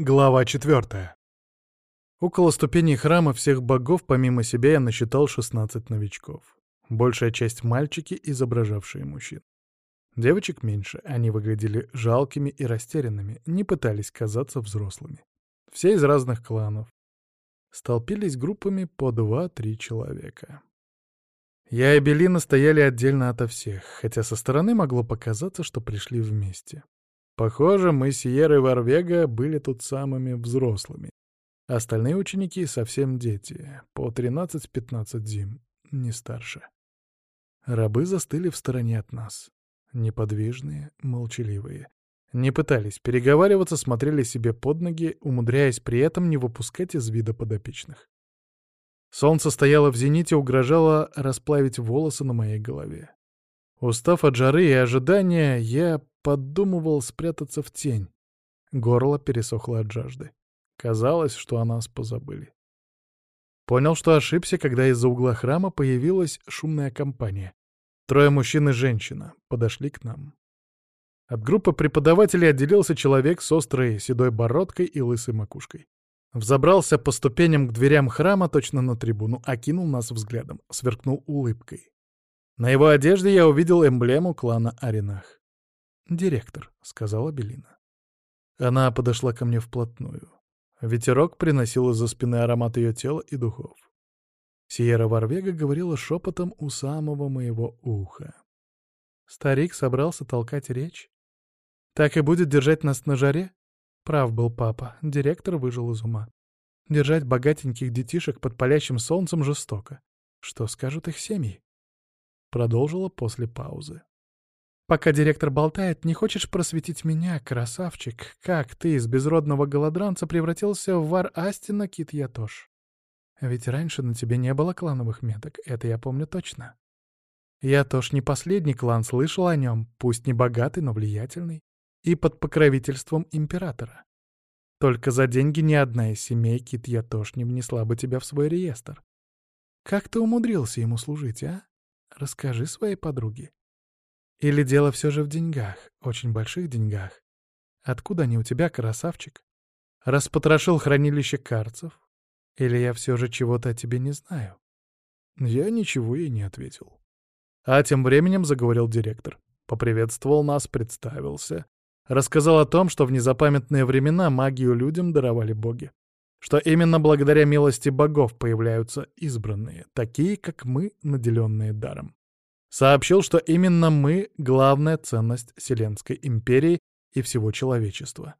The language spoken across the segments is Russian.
Глава четвертая. Около ступеней храма всех богов помимо себя я насчитал 16 новичков. Большая часть мальчики, изображавшие мужчин. Девочек меньше, они выглядели жалкими и растерянными, не пытались казаться взрослыми. Все из разных кланов. Столпились группами по два-три человека. Я и Белина стояли отдельно ото всех, хотя со стороны могло показаться, что пришли вместе. Похоже, мы с Варвега были тут самыми взрослыми. Остальные ученики совсем дети, по 13-15 зим, не старше. Рабы застыли в стороне от нас. Неподвижные, молчаливые. Не пытались переговариваться, смотрели себе под ноги, умудряясь при этом не выпускать из вида подопечных. Солнце стояло в зените, угрожало расплавить волосы на моей голове. Устав от жары и ожидания, я подумывал спрятаться в тень. Горло пересохло от жажды. Казалось, что о нас позабыли. Понял, что ошибся, когда из-за угла храма появилась шумная компания. Трое мужчин и женщина подошли к нам. От группы преподавателей отделился человек с острой седой бородкой и лысой макушкой. Взобрался по ступеням к дверям храма точно на трибуну, окинул нас взглядом, сверкнул улыбкой. На его одежде я увидел эмблему клана Аринах. «Директор», — сказала Белина. Она подошла ко мне вплотную. Ветерок приносил из-за спины аромат ее тела и духов. Сиера Варвега говорила шепотом у самого моего уха. Старик собрался толкать речь. «Так и будет держать нас на жаре?» Прав был папа, директор выжил из ума. Держать богатеньких детишек под палящим солнцем жестоко. Что скажут их семьи? Продолжила после паузы. Пока директор болтает, не хочешь просветить меня, красавчик, как ты из безродного голодранца превратился в вар Астина Кит Ятош? Ведь раньше на тебе не было клановых меток, это я помню точно. Ятош не последний клан слышал о нем, пусть не богатый, но влиятельный, и под покровительством императора. Только за деньги ни одна из семей Кит Ятош не внесла бы тебя в свой реестр. Как ты умудрился ему служить, а? Расскажи своей подруге. Или дело все же в деньгах, очень больших деньгах? Откуда они у тебя, красавчик? Распотрошил хранилище карцев? Или я все же чего-то о тебе не знаю? Я ничего ей не ответил. А тем временем заговорил директор. Поприветствовал нас, представился. Рассказал о том, что в незапамятные времена магию людям даровали боги. Что именно благодаря милости богов появляются избранные, такие, как мы, наделенные даром. Сообщил, что именно мы — главная ценность Вселенской империи и всего человечества.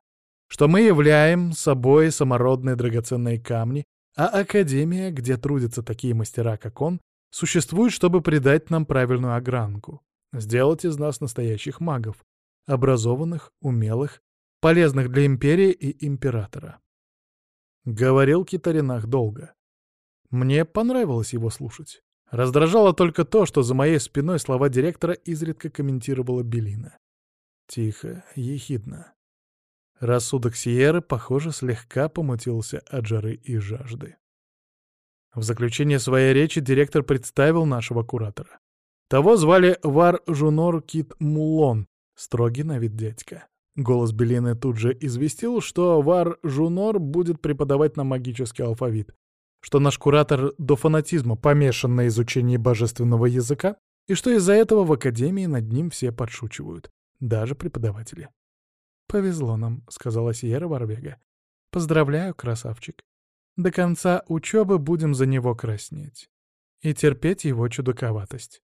Что мы являем собой самородные драгоценные камни, а Академия, где трудятся такие мастера, как он, существует, чтобы придать нам правильную огранку, сделать из нас настоящих магов, образованных, умелых, полезных для империи и императора. Говорил Китаринах долго. Мне понравилось его слушать. Раздражало только то, что за моей спиной слова директора изредка комментировала Белина. Тихо, ехидно. Рассудок Сиеры, похоже, слегка помутился от жары и жажды. В заключение своей речи директор представил нашего куратора. Того звали Вар Жунор Кит Мулон, строгий на вид дядька. Голос Белины тут же известил, что Вар Жунор будет преподавать нам магический алфавит, что наш куратор до фанатизма помешан на изучении божественного языка, и что из-за этого в академии над ним все подшучивают, даже преподаватели. «Повезло нам», — сказала Сиера Варвега. «Поздравляю, красавчик. До конца учебы будем за него краснеть и терпеть его чудаковатость».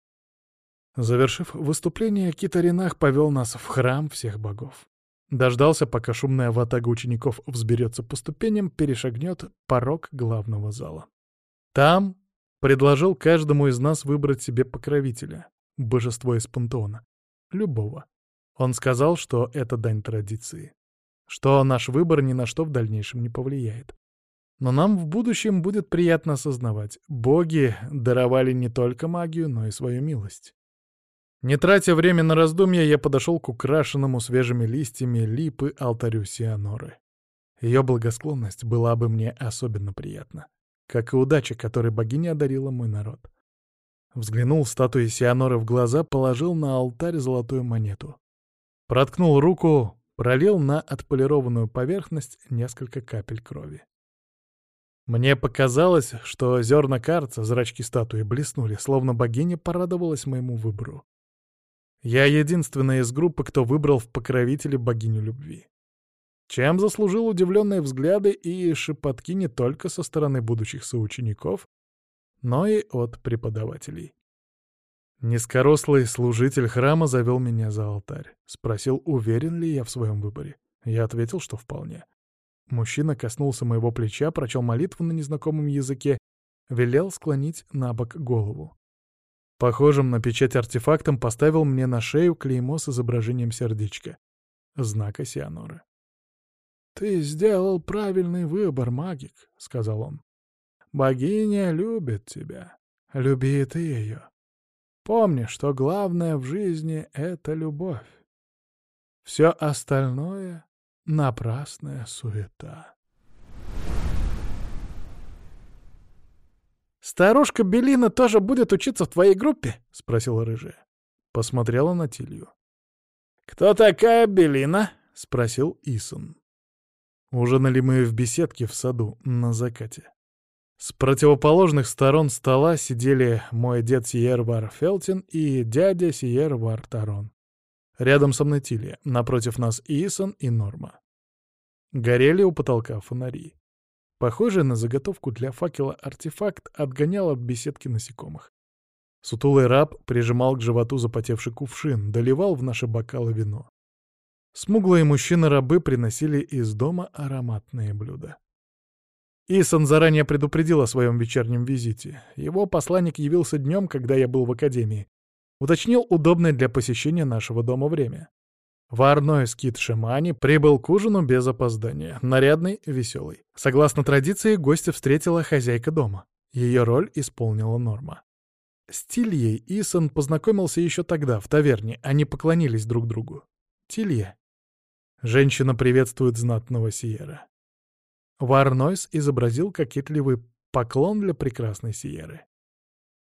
Завершив выступление, Китаринах повел нас в храм всех богов. Дождался, пока шумная ватага учеников взберется по ступеням, перешагнет порог главного зала. Там предложил каждому из нас выбрать себе покровителя, божество из пантеона, любого. Он сказал, что это дань традиции, что наш выбор ни на что в дальнейшем не повлияет. Но нам в будущем будет приятно осознавать, боги даровали не только магию, но и свою милость. Не тратя время на раздумья, я подошел к украшенному свежими листьями липы алтарю Сианоры. Ее благосклонность была бы мне особенно приятна, как и удача, которой богиня одарила мой народ. Взглянул статуе Сианоры в глаза, положил на алтарь золотую монету. Проткнул руку, пролил на отполированную поверхность несколько капель крови. Мне показалось, что зерна карца, зрачки статуи, блеснули, словно богиня порадовалась моему выбору. Я единственный из группы, кто выбрал в покровители богиню любви. Чем заслужил удивленные взгляды и шепотки не только со стороны будущих соучеников, но и от преподавателей. Низкорослый служитель храма завел меня за алтарь. Спросил, уверен ли я в своем выборе. Я ответил, что вполне. Мужчина коснулся моего плеча, прочел молитву на незнакомом языке, велел склонить на бок голову. Похожим на печать артефактом поставил мне на шею клеймо с изображением сердечка. Знака Сианоры. «Ты сделал правильный выбор, магик», — сказал он. «Богиня любит тебя. Люби и ты ее. Помни, что главное в жизни — это любовь. Все остальное — напрасная суета. «Старушка Белина тоже будет учиться в твоей группе?» — спросила рыжая. Посмотрела на Тилью. «Кто такая Белина?» — спросил Исон. Ужинали мы в беседке в саду на закате. С противоположных сторон стола сидели мой дед Сиер Вар Фелтин и дядя Сиер Вар Тарон. Рядом со мной Тилья, напротив нас Исон и Норма. Горели у потолка фонари. Похожий на заготовку для факела артефакт отгонял от беседки насекомых. Сутулый раб прижимал к животу запотевший кувшин, доливал в наши бокалы вино. Смуглые мужчины-рабы приносили из дома ароматные блюда. Исон заранее предупредил о своем вечернем визите. Его посланник явился днем, когда я был в академии. Уточнил удобное для посещения нашего дома время. Варной скит Шимани прибыл к ужину без опоздания, нарядный, веселый. Согласно традиции, гостя встретила хозяйка дома. Ее роль исполнила Норма. С Тильей Исон познакомился еще тогда, в таверне, они поклонились друг другу. Тилья. Женщина приветствует знатного Сиера. Варнойс изобразил кокетливый поклон для прекрасной Сиеры.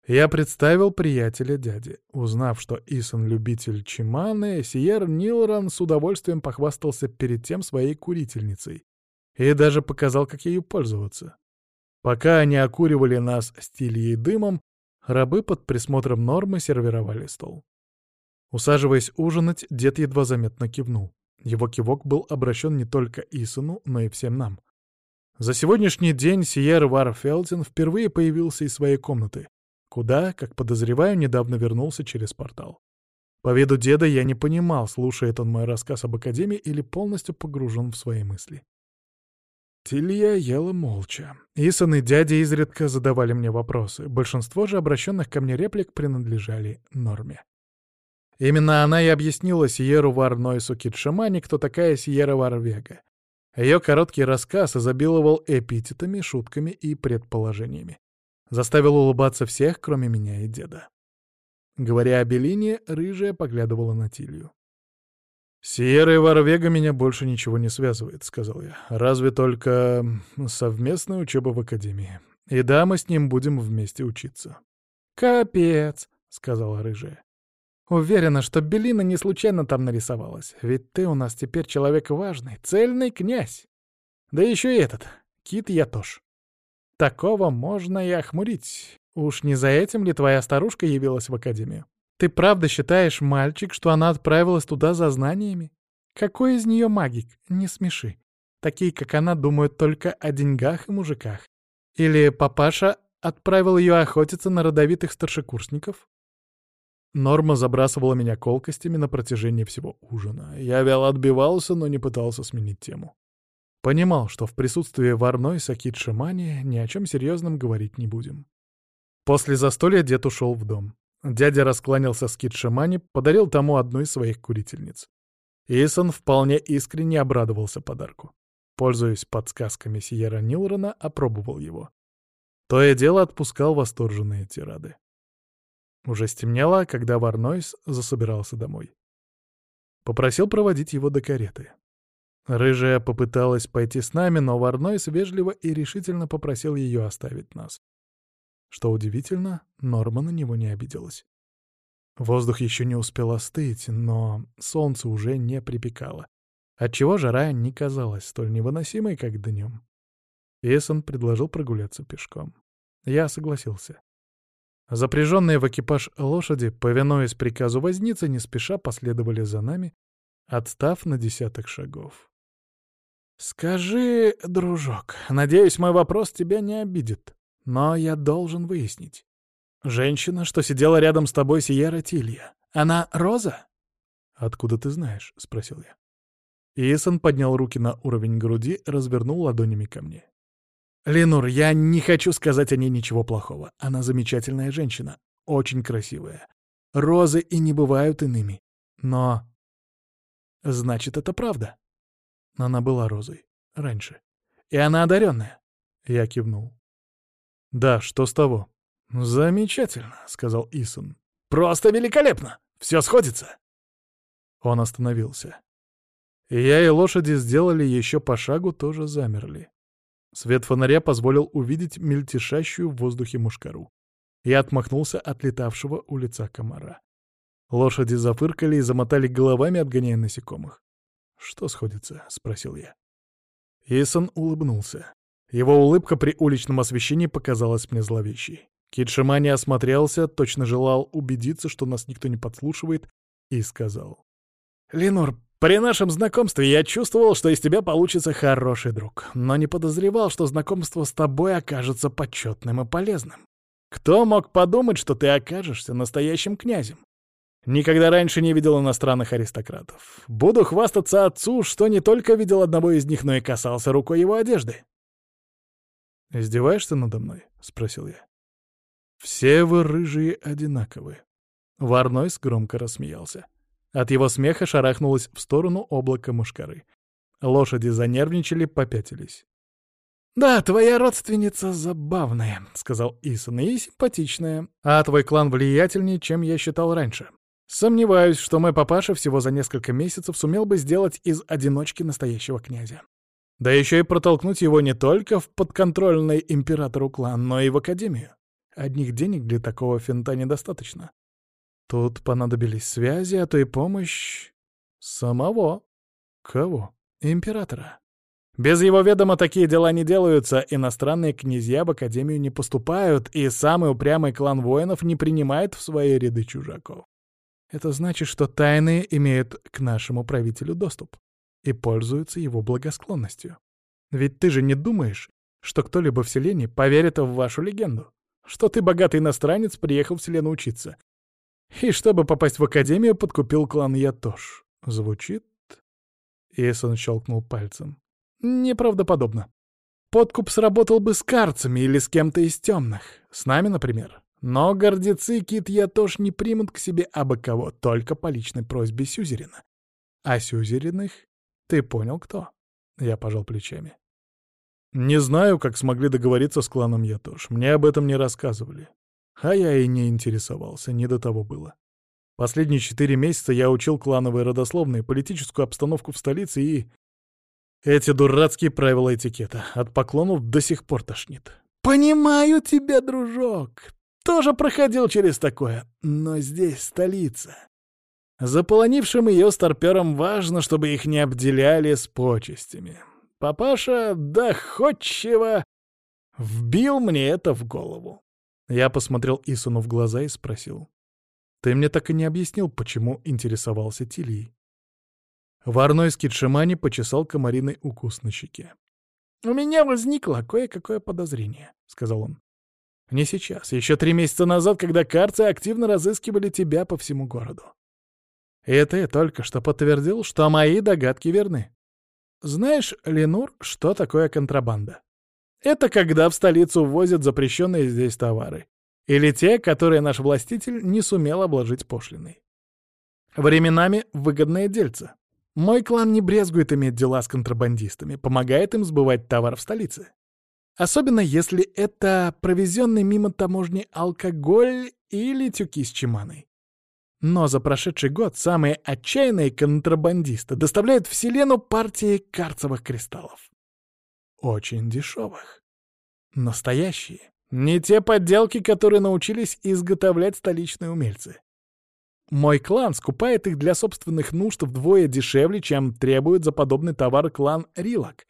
Я представил приятеля дяди. Узнав, что Исон — любитель чиманы, Сиер Нилран с удовольствием похвастался перед тем своей курительницей и даже показал, как ею пользоваться. Пока они окуривали нас стильей дымом, рабы под присмотром Нормы сервировали стол. Усаживаясь ужинать, дед едва заметно кивнул. Его кивок был обращен не только Исону, но и всем нам. За сегодняшний день Сиер Варфелдин впервые появился из своей комнаты, куда, как подозреваю, недавно вернулся через портал. По виду деда я не понимал, слушает он мой рассказ об Академии или полностью погружен в свои мысли. Тилья ела молча. Исон и дядя изредка задавали мне вопросы. Большинство же обращенных ко мне реплик принадлежали норме. Именно она и объяснила Сиеру Варнойсу Китшамани, кто такая Сиера Варвега, ее короткий рассказ изобиловал эпитетами, шутками и предположениями. Заставил улыбаться всех, кроме меня и деда. Говоря о Белине, рыжая поглядывала на Тилью. «Сиера и Варвега меня больше ничего не связывает», — сказал я. «Разве только совместная учеба в академии. И да, мы с ним будем вместе учиться». «Капец», — сказала рыжая. Уверена, что Белина не случайно там нарисовалась, ведь ты у нас теперь человек важный, цельный князь. Да еще и этот, Кит Ятош. Такого можно и охмурить. Уж не за этим ли твоя старушка явилась в академию? Ты правда считаешь, мальчик, что она отправилась туда за знаниями? Какой из нее магик? Не смеши. Такие, как она, думают только о деньгах и мужиках. Или папаша отправил ее охотиться на родовитых старшекурсников? Норма забрасывала меня колкостями на протяжении всего ужина. Я вяло отбивался, но не пытался сменить тему. Понимал, что в присутствии Варной Сакит Шимани ни о чем серьезном говорить не будем. После застолья дед ушел в дом. Дядя раскланялся с Кит Шимани, подарил тому одну из своих курительниц. Исон вполне искренне обрадовался подарку. Пользуясь подсказками Сиера Нилрона, опробовал его. То и дело отпускал восторженные тирады. Уже стемнело, когда Варнойс засобирался домой. Попросил проводить его до кареты. Рыжая попыталась пойти с нами, но Варнойс вежливо и решительно попросил ее оставить нас. Что удивительно, Норма на него не обиделась. Воздух еще не успел остыть, но солнце уже не припекало. отчего жара не казалась столь невыносимой, как днем. Исон предложил прогуляться пешком. Я согласился. Запряженные в экипаж лошади, повинуясь приказу возницы, не спеша последовали за нами, отстав на десяток шагов. «Скажи, дружок, надеюсь, мой вопрос тебя не обидит, но я должен выяснить. Женщина, что сидела рядом с тобой, Сиера Тилья, она Роза?» «Откуда ты знаешь?» — спросил я. Исон поднял руки на уровень груди, развернул ладонями ко мне. «Ленур, я не хочу сказать о ней ничего плохого. Она замечательная женщина, очень красивая. Розы и не бывают иными. Но... Значит, это правда. Она была розой. Раньше. И она одаренная. Я кивнул. «Да, что с того?» «Замечательно», — сказал Исон. «Просто великолепно! Все сходится!» Он остановился. Я и лошади сделали еще по шагу, тоже замерли. Свет фонаря позволил увидеть мельтешащую в воздухе мушкару. Я отмахнулся от летавшего у лица комара. Лошади зафыркали и замотали головами, отгоняя насекомых. «Что сходится?» — спросил я. Исон улыбнулся. Его улыбка при уличном освещении показалась мне зловещей. Китшимани осмотрелся, точно желал убедиться, что нас никто не подслушивает, и сказал. «Ленор, при нашем знакомстве я чувствовал, что из тебя получится хороший друг, но не подозревал, что знакомство с тобой окажется почетным и полезным. Кто мог подумать, что ты окажешься настоящим князем? Никогда раньше не видел иностранных аристократов. Буду хвастаться отцу, что не только видел одного из них, но и касался рукой его одежды. «Издеваешься надо мной?» — спросил я. «Все вы рыжие одинаковые». Варнойс громко рассмеялся. От его смеха шарахнулось в сторону облака мушкары. Лошади занервничали, попятились. «Да, твоя родственница забавная», — сказал Исон, — «и симпатичная. А твой клан влиятельнее, чем я считал раньше. Сомневаюсь, что мой папаша всего за несколько месяцев сумел бы сделать из одиночки настоящего князя. Да еще и протолкнуть его не только в подконтрольный императору клан, но и в академию. Одних денег для такого финта недостаточно. Тут понадобились связи, а то и помощь самого. Кого? Императора. Без его ведома такие дела не делаются, иностранные князья в Академию не поступают, и самый упрямый клан воинов не принимает в свои ряды чужаков. Это значит, что тайные имеют к нашему правителю доступ и пользуются его благосклонностью. Ведь ты же не думаешь, что кто-либо в селении поверит в вашу легенду, что ты богатый иностранец, приехал в селену учиться. И чтобы попасть в академию, подкупил клан Ятош. Звучит? Исон щелкнул пальцем. Неправдоподобно. Подкуп сработал бы с карцами или с кем-то из темных. С нами, например. Но гордецы Кит Ятош не примут к себе абы кого, только по личной просьбе Сюзерина. А Сюзериных ты понял, кто? Я пожал плечами. Не знаю, как смогли договориться с кланом Ятош. Мне об этом не рассказывали. А я и не интересовался, не до того было. Последние четыре месяца я учил клановые родословные, политическую обстановку в столице и... Эти дурацкие правила этикета. От поклонов до сих пор тошнит. «Понимаю тебя, дружок. Тоже проходил через такое. Но здесь столица. Заполонившим ее старперам важно, чтобы их не обделяли с почестями. Папаша доходчиво вбил мне это в голову. Я посмотрел Исуну в глаза и спросил. «Ты мне так и не объяснил, почему интересовался Тилией?» Варной с Китшимани почесал комариный укус на щеке. «У меня возникло кое-какое подозрение», — сказал он. «Не сейчас, еще три месяца назад, когда карцы активно разыскивали тебя по всему городу. И ты только что подтвердил, что мои догадки верны. Знаешь, Ленур, что такое контрабанда? Это когда в столицу ввозят запрещенные здесь товары. Или те, которые наш властитель не сумел обложить пошлиной. Временами выгодное дельце. Мой клан не брезгует иметь дела с контрабандистами, помогает им сбывать товар в столице. Особенно если это провезенный мимо таможни алкоголь или тюки с чиманой. Но за прошедший год самые отчаянные контрабандисты доставляют в Селену партии карцевых кристаллов. Очень дешевых. Настоящие. Не те подделки, которые научились изготовлять столичные умельцы. Мой клан скупает их для собственных нужд вдвое дешевле, чем требует за подобный товар клан Рилок.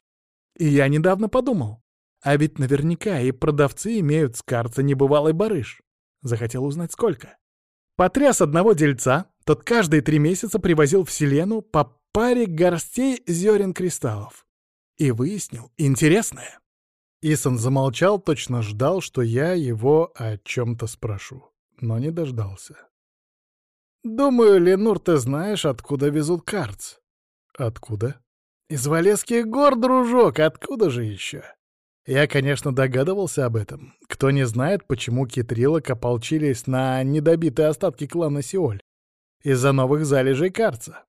И я недавно подумал, а ведь наверняка и продавцы имеют с карта небывалый барыш. Захотел узнать, сколько. Потряс одного дельца, тот каждые три месяца привозил в Селену по паре горстей зерен кристаллов. И выяснил интересное. Исон замолчал, точно ждал, что я его о чем-то спрошу, но не дождался. «Думаю, Ленур, ты знаешь, откуда везут карц?» «Откуда?» «Из Валесских гор, дружок, откуда же еще?» Я, конечно, догадывался об этом. Кто не знает, почему китрилок ополчились на недобитые остатки клана Сиоль из-за новых залежей карца.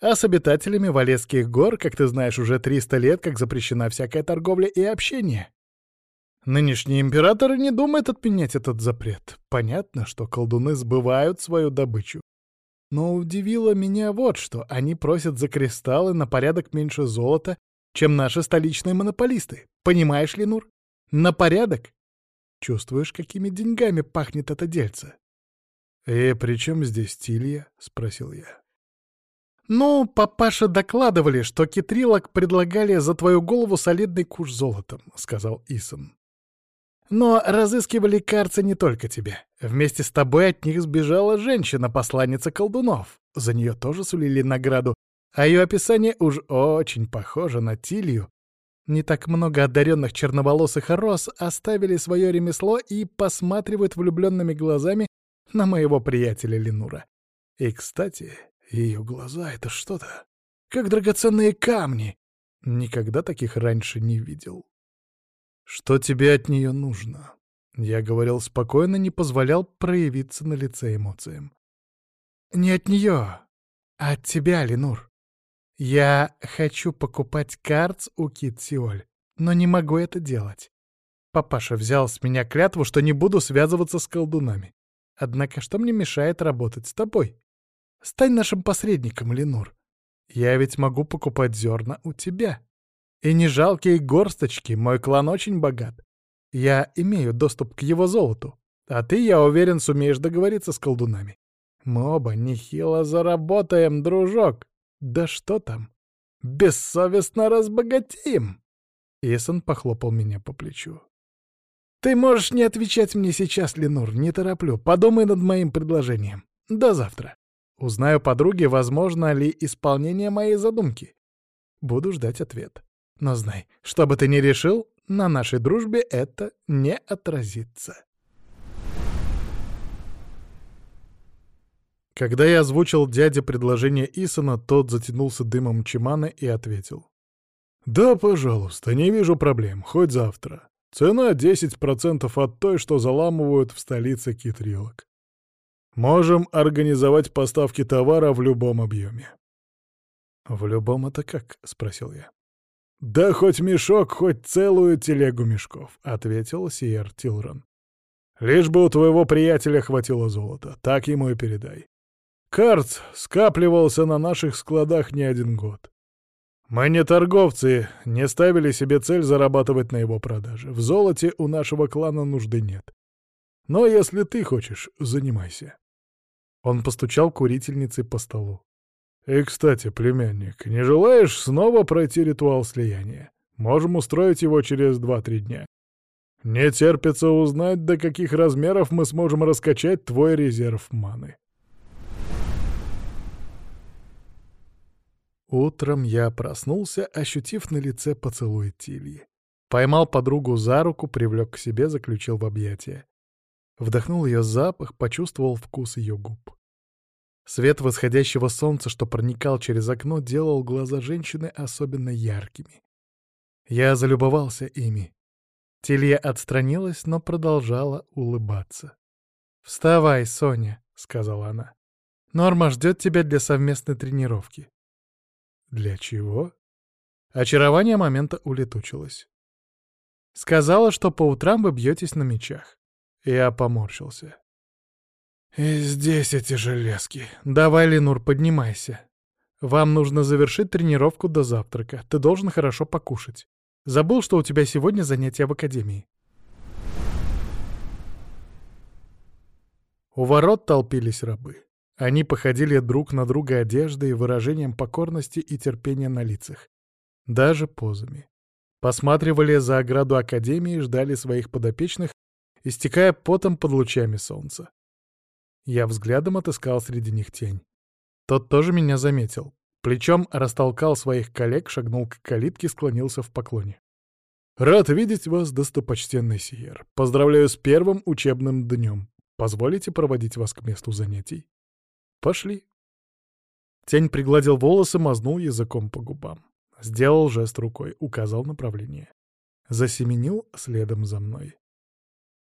А с обитателями Валесских гор, как ты знаешь, уже 300 лет, как запрещена всякая торговля и общение. Нынешний император не думает отменять этот запрет. Понятно, что колдуны сбывают свою добычу. Но удивило меня вот что. Они просят за кристаллы на порядок меньше золота, чем наши столичные монополисты. Понимаешь ли, Нур? На порядок. Чувствуешь, какими деньгами пахнет это дельце? «И при чем здесь Тилья?» — спросил я. «Ну, папаша докладывали, что китрилок предлагали за твою голову солидный куш золотом», — сказал Исон. «Но разыскивали карцы не только тебя. Вместе с тобой от них сбежала женщина-посланница колдунов. За нее тоже сулили награду, а ее описание уж очень похоже на Тилью. Не так много одаренных черноволосых роз оставили свое ремесло и посматривают влюбленными глазами на моего приятеля Ленура. И, кстати, ее глаза — это что-то, как драгоценные камни. Никогда таких раньше не видел. Что тебе от нее нужно? Я говорил спокойно, не позволял проявиться на лице эмоциям. Не от нее, а от тебя, Ленур. Я хочу покупать картс у Кит Сиоль, но не могу это делать. Папаша взял с меня клятву, что не буду связываться с колдунами. Однако что мне мешает работать с тобой? Стань нашим посредником, Ленур. Я ведь могу покупать зерна у тебя. И не жалкие горсточки, мой клан очень богат. Я имею доступ к его золоту. А ты, я уверен, сумеешь договориться с колдунами. Мы оба нехило заработаем, дружок. Да что там? Бессовестно разбогатим. Исон похлопал меня по плечу. Ты можешь не отвечать мне сейчас, Ленур, не тороплю. Подумай над моим предложением. До завтра. Узнаю подруги, возможно ли исполнение моей задумки. Буду ждать ответ. Но знай, что бы ты ни решил, на нашей дружбе это не отразится. Когда я озвучил дяде предложение Исона, тот затянулся дымом чимана и ответил. «Да, пожалуйста, не вижу проблем, хоть завтра. Цена 10% от той, что заламывают в столице китрилок. Можем организовать поставки товара в любом объеме. «В любом это как?» — спросил я. «Да хоть мешок, хоть целую телегу мешков», — ответил Сиер Тилрон. «Лишь бы у твоего приятеля хватило золота, так ему и передай. Карц скапливался на наших складах не один год. Мы не торговцы, не ставили себе цель зарабатывать на его продаже. В золоте у нашего клана нужды нет. Но если ты хочешь, занимайся. Он постучал курительницей по столу. И, кстати, племянник, не желаешь снова пройти ритуал слияния? Можем устроить его через два-три дня. Не терпится узнать, до каких размеров мы сможем раскачать твой резерв маны. Утром я проснулся, ощутив на лице поцелуй Тильи. Поймал подругу за руку, привлек к себе, заключил в объятия. Вдохнул ее запах, почувствовал вкус ее губ. Свет восходящего солнца, что проникал через окно, делал глаза женщины особенно яркими. Я залюбовался ими. Тилья отстранилась, но продолжала улыбаться. «Вставай, Соня», — сказала она. «Норма ждет тебя для совместной тренировки». Для чего? Очарование момента улетучилось. Сказала, что по утрам вы бьетесь на мечах. Я поморщился. И здесь эти железки. Давай, Ленур, поднимайся. Вам нужно завершить тренировку до завтрака. Ты должен хорошо покушать. Забыл, что у тебя сегодня занятия в академии. У ворот толпились рабы. Они походили друг на друга одеждой, выражением покорности и терпения на лицах. Даже позами. Посматривали за ограду Академии, ждали своих подопечных, истекая потом под лучами солнца. Я взглядом отыскал среди них тень. Тот тоже меня заметил. Плечом растолкал своих коллег, шагнул к калитке, склонился в поклоне. «Рад видеть вас, достопочтенный Сиер. Поздравляю с первым учебным днем. Позволите проводить вас к месту занятий?» «Пошли». Тень пригладил волосы, мазнул языком по губам. Сделал жест рукой, указал направление. Засеменил следом за мной.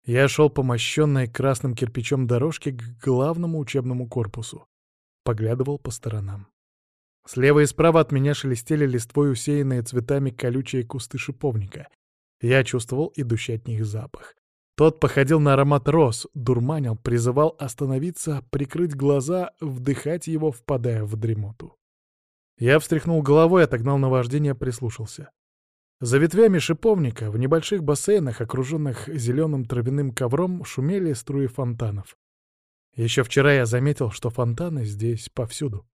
Я шел по мощенной красным кирпичом дорожке к главному учебному корпусу. Поглядывал по сторонам. Слева и справа от меня шелестели листвой усеянные цветами колючие кусты шиповника. Я чувствовал идущий от них запах. Тот походил на аромат роз, дурманил, призывал остановиться, прикрыть глаза, вдыхать его, впадая в дремоту. Я встряхнул головой, отогнал наваждение, прислушался. За ветвями шиповника, в небольших бассейнах, окруженных зеленым травяным ковром, шумели струи фонтанов. Еще вчера я заметил, что фонтаны здесь повсюду.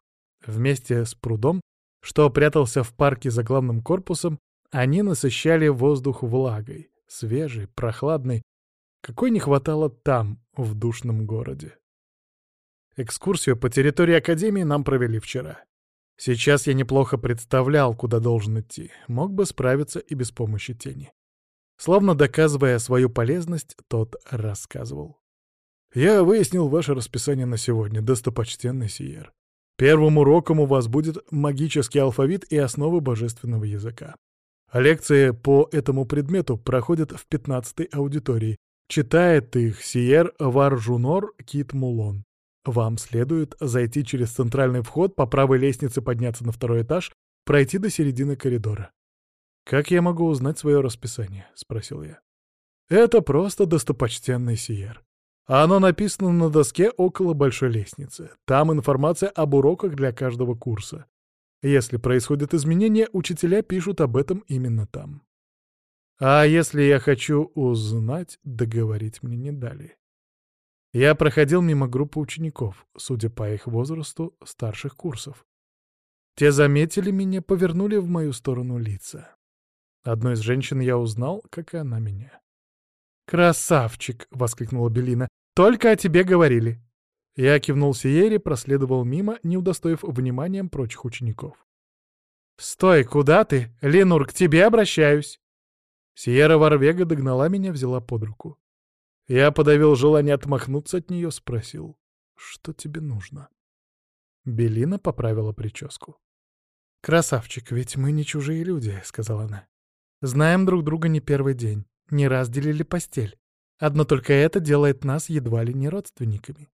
Вместе с прудом, что прятался в парке за главным корпусом, они насыщали воздух влагой, свежей, прохладной, какой не хватало там, в душном городе. Экскурсию по территории Академии нам провели вчера. Сейчас я неплохо представлял, куда должен идти, мог бы справиться и без помощи тени. Словно доказывая свою полезность, тот рассказывал. «Я выяснил ваше расписание на сегодня, достопочтенный Сиер. Первым уроком у вас будет магический алфавит и основы божественного языка. Лекции по этому предмету проходят в 15-й аудитории. Читает их Сиер Варжунор Кит Мулон. Вам следует зайти через центральный вход, по правой лестнице подняться на второй этаж, пройти до середины коридора. «Как я могу узнать свое расписание?» — спросил я. «Это просто достопочтенный Сиер. Оно написано на доске около большой лестницы. Там информация об уроках для каждого курса. Если происходят изменения, учителя пишут об этом именно там. А если я хочу узнать, договорить мне не дали. Я проходил мимо группы учеников, судя по их возрасту, старших курсов. Те заметили меня, повернули в мою сторону лица. Одну из женщин я узнал, как и она меня. «Красавчик!» — воскликнула Белина. «Только о тебе говорили!» Я кивнул Сиере, проследовал мимо, не удостоив вниманием прочих учеников. «Стой, куда ты? Ленур, к тебе обращаюсь!» Сиера Варвега догнала меня, взяла под руку. Я подавил желание отмахнуться от нее, спросил, «Что тебе нужно?» Белина поправила прическу. «Красавчик, ведь мы не чужие люди», — сказала она. «Знаем друг друга не первый день не раз делили постель. Одно только это делает нас едва ли не родственниками.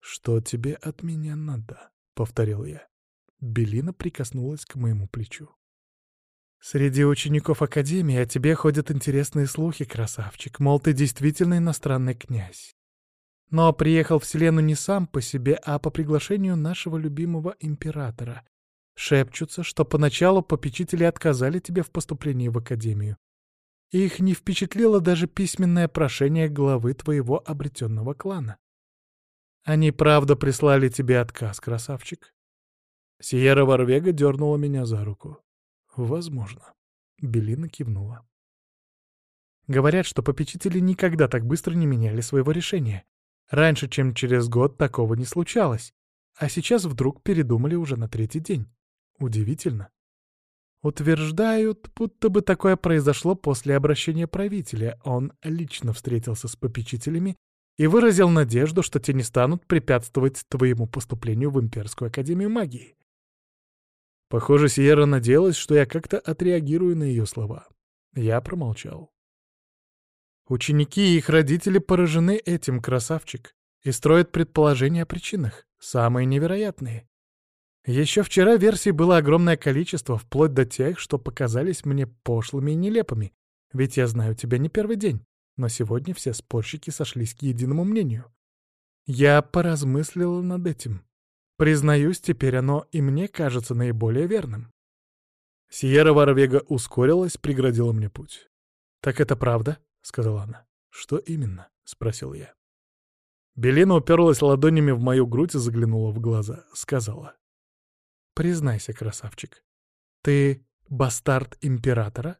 «Что тебе от меня надо?» — повторил я. Белина прикоснулась к моему плечу. «Среди учеников Академии о тебе ходят интересные слухи, красавчик, мол, ты действительно иностранный князь. Но приехал в Вселенную не сам по себе, а по приглашению нашего любимого императора. Шепчутся, что поначалу попечители отказали тебе в поступлении в Академию, их не впечатлило даже письменное прошение главы твоего обретенного клана. Они правда прислали тебе отказ, красавчик? Сиера Варвега дернула меня за руку. Возможно. Белина кивнула. Говорят, что попечители никогда так быстро не меняли своего решения. Раньше, чем через год, такого не случалось. А сейчас вдруг передумали уже на третий день. Удивительно. Утверждают, будто бы такое произошло после обращения правителя. Он лично встретился с попечителями и выразил надежду, что те не станут препятствовать твоему поступлению в Имперскую Академию Магии. Похоже, Сиерра надеялась, что я как-то отреагирую на ее слова. Я промолчал. Ученики и их родители поражены этим, красавчик, и строят предположения о причинах, самые невероятные. Еще вчера версий было огромное количество, вплоть до тех, что показались мне пошлыми и нелепыми, ведь я знаю тебя не первый день, но сегодня все спорщики сошлись к единому мнению. Я поразмыслила над этим. Признаюсь, теперь оно и мне кажется наиболее верным. Сиера Варвега ускорилась, преградила мне путь. «Так это правда?» — сказала она. «Что именно?» — спросил я. Белина уперлась ладонями в мою грудь и заглянула в глаза. Сказала. «Признайся, красавчик, ты бастард императора?»